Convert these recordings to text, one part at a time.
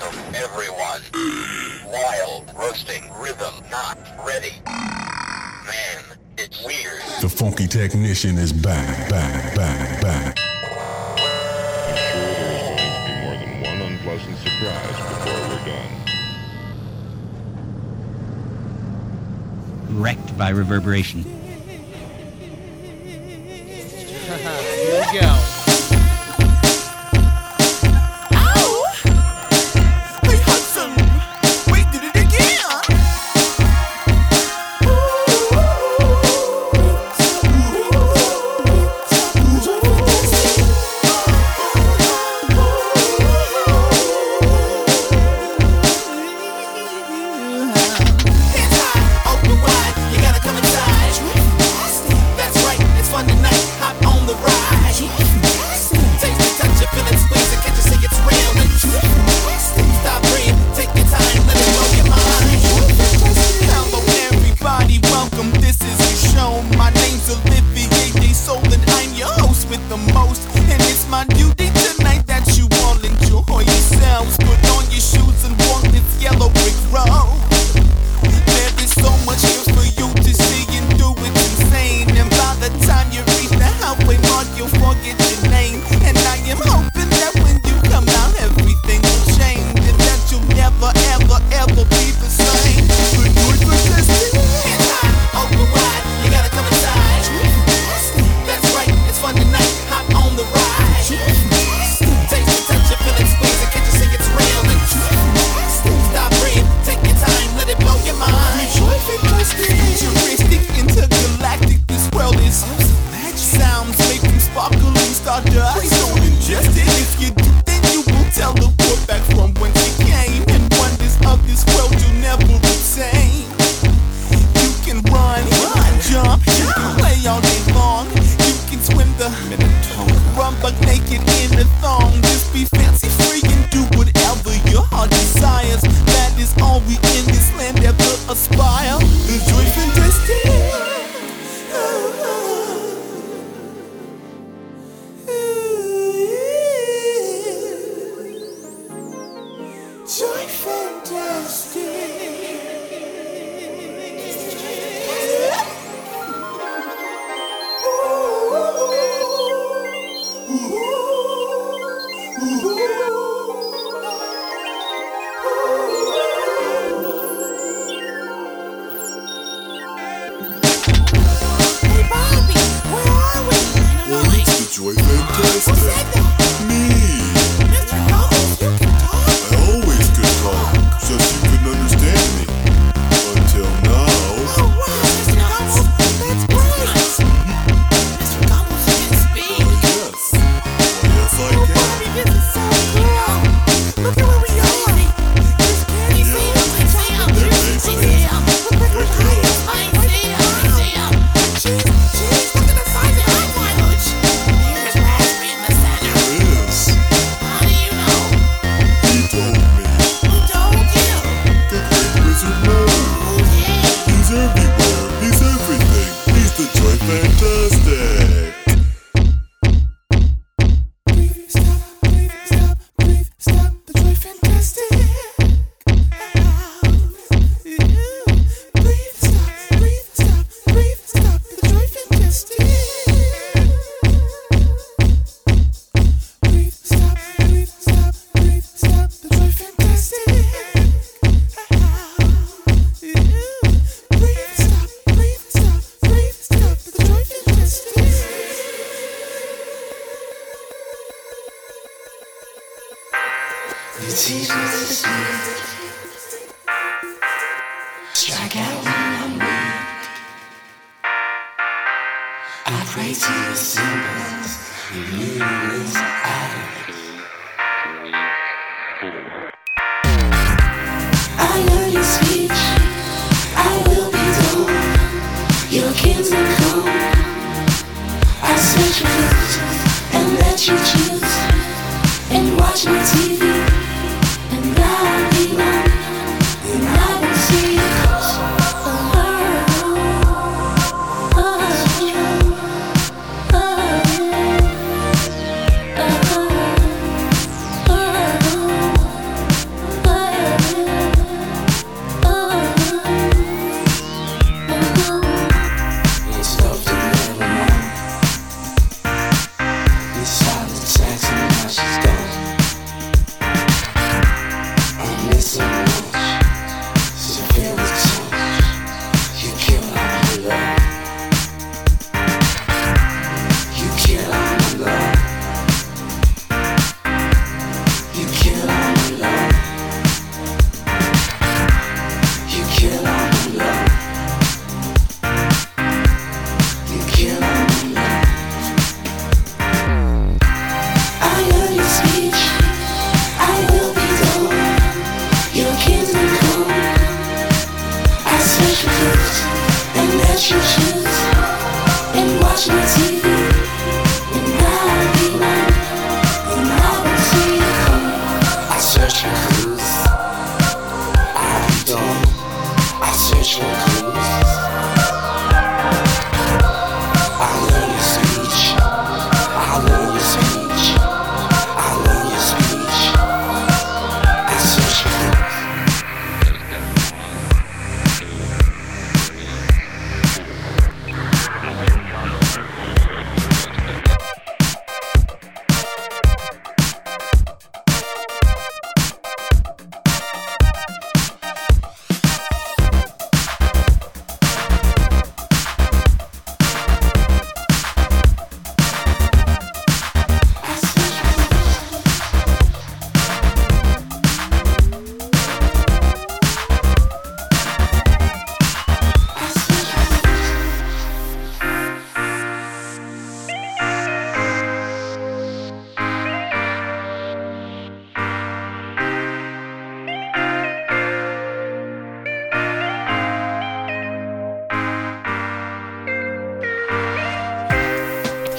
from everyone. Wild, roasting rhythm, not ready. Man, it's weird. The funky technician is back, back, back, back. I'm sure there's going to be more than one unpleasant surprise before we're done. Wrecked by reverberation.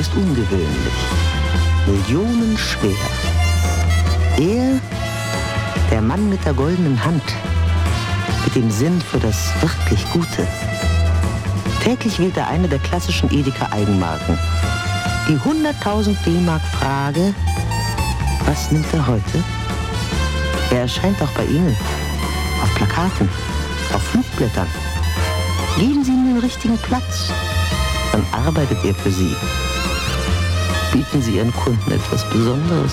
ist ungewöhnlich. Millionenschwer. Er, der Mann mit der goldenen Hand, mit dem Sinn für das wirklich Gute. Täglich wählt er eine der klassischen Edeka-Eigenmarken. Die 100.000 D-Mark-Frage, was nimmt er heute? Er erscheint auch bei Ihnen, auf Plakaten, auf Flugblättern. Geben Sie ihm den richtigen Platz, dann arbeitet er für Sie bieten Sie Ihren Kunden etwas Besonderes.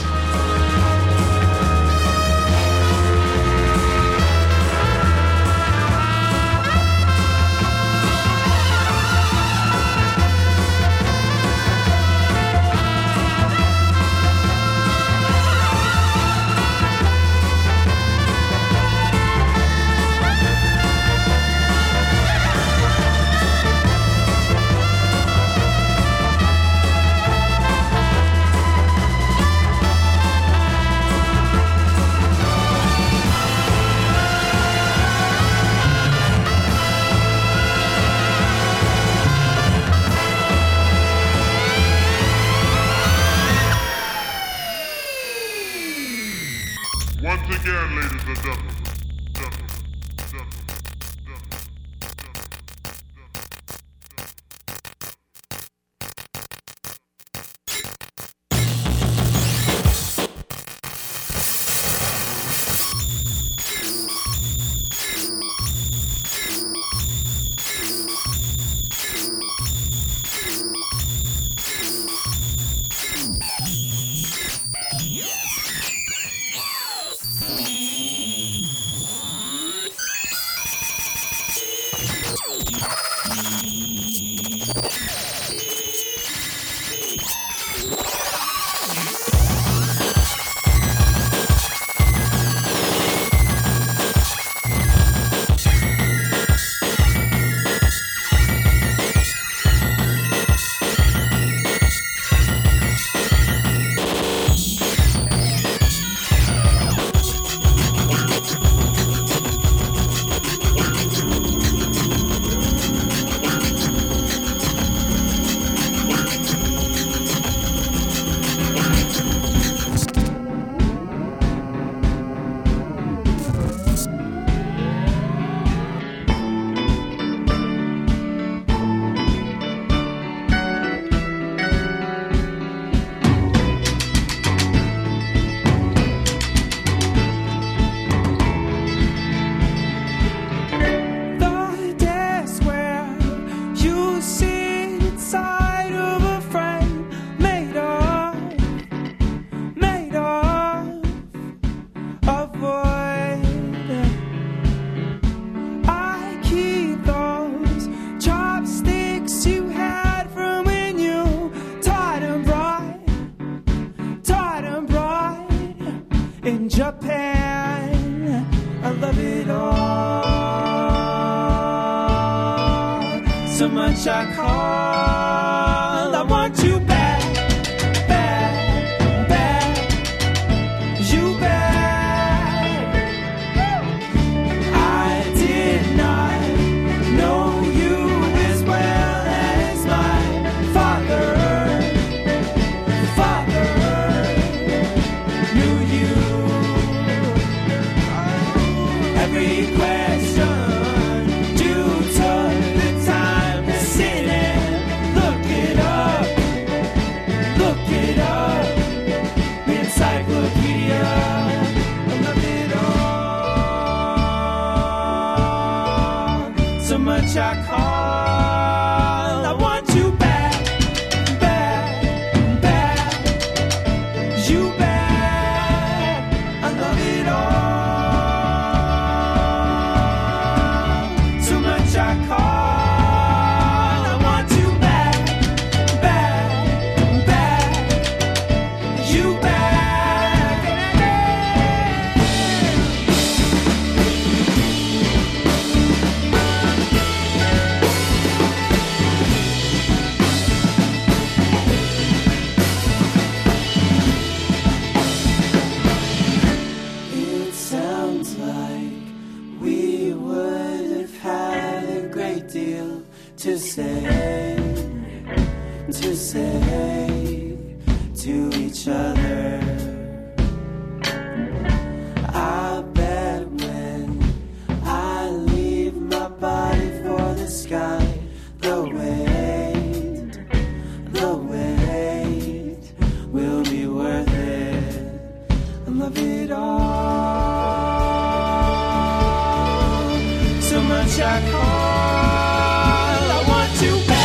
So much I call. I want you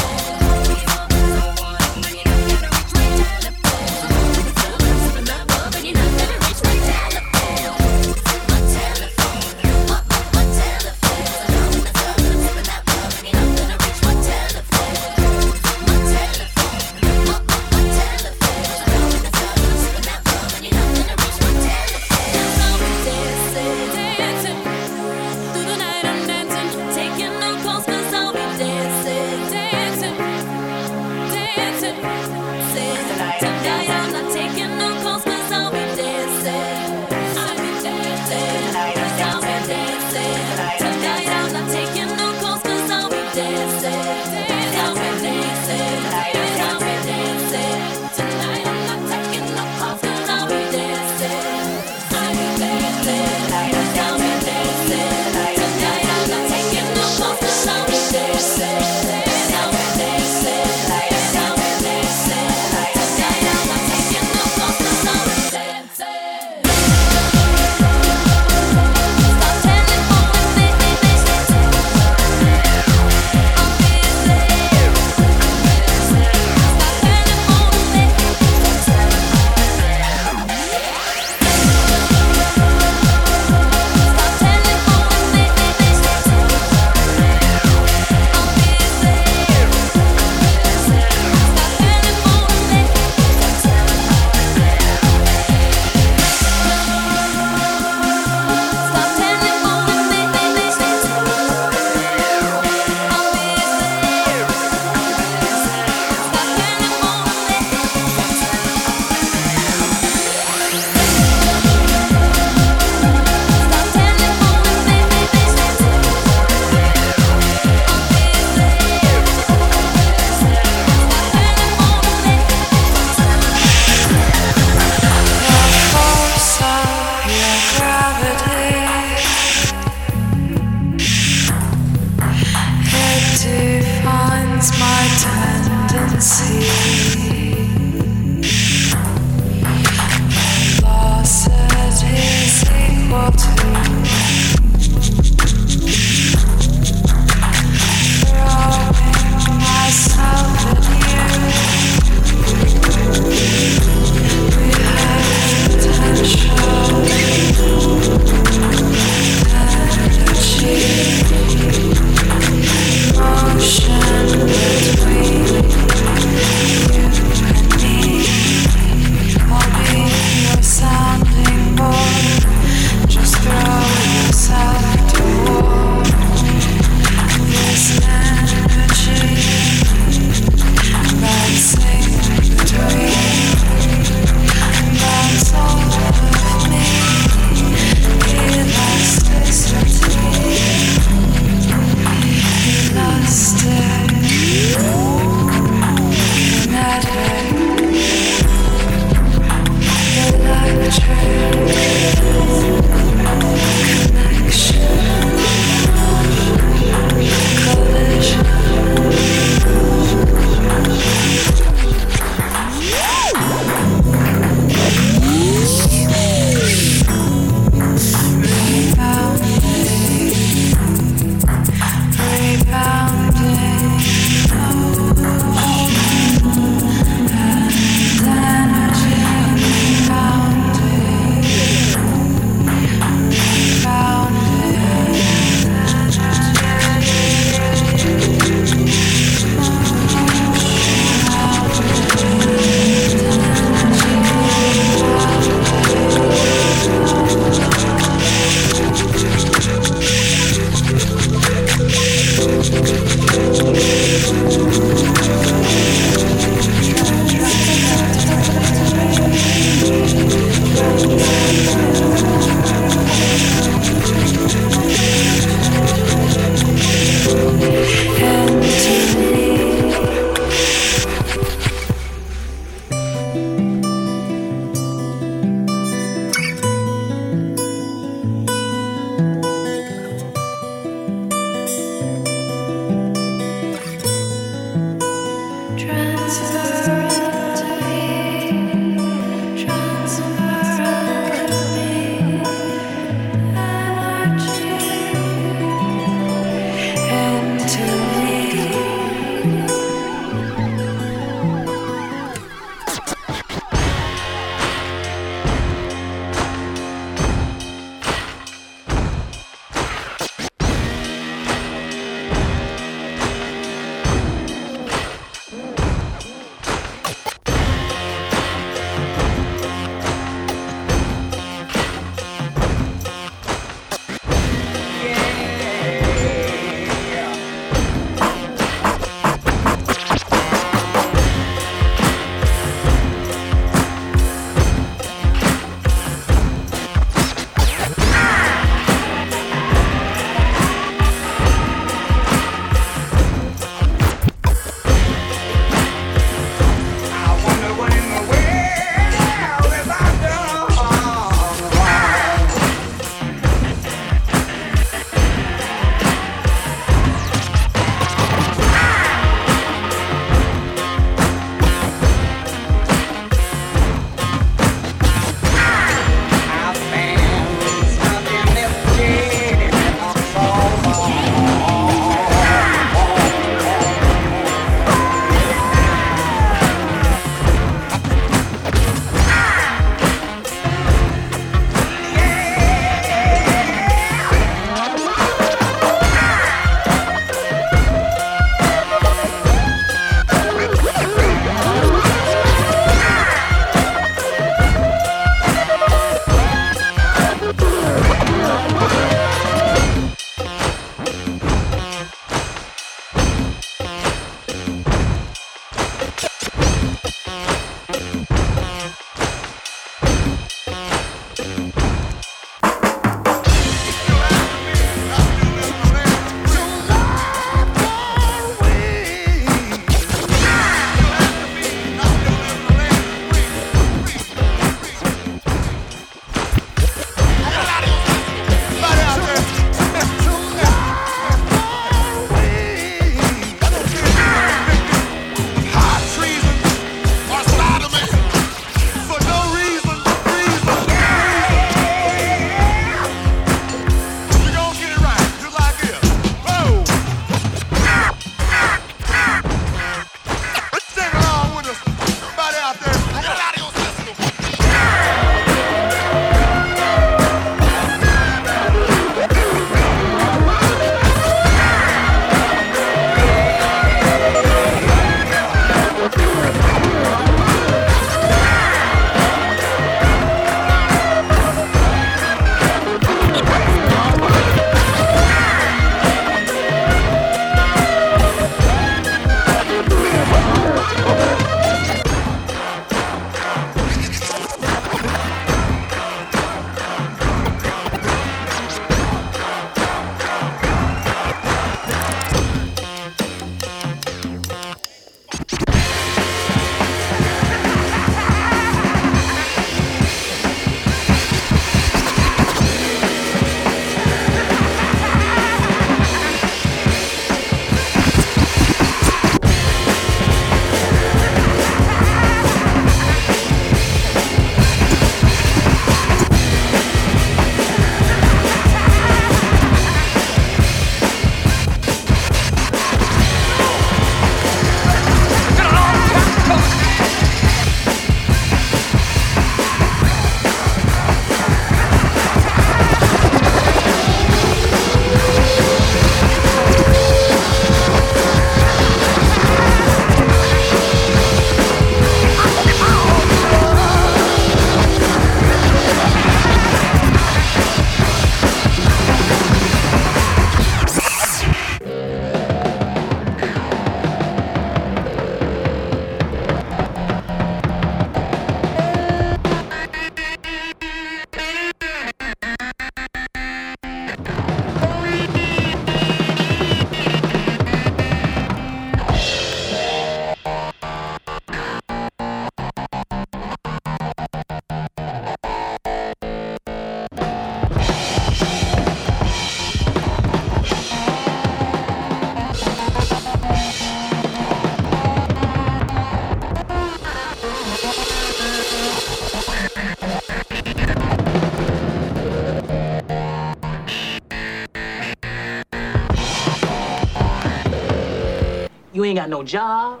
got no job,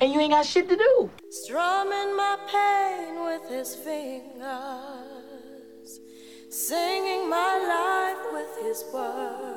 and you ain't got shit to do. Strumming my pain with his fingers, singing my life with his words,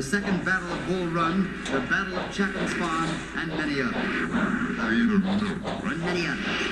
the Second Battle of Bull Run, the Battle of Chapman's Farm, and many others. And many others.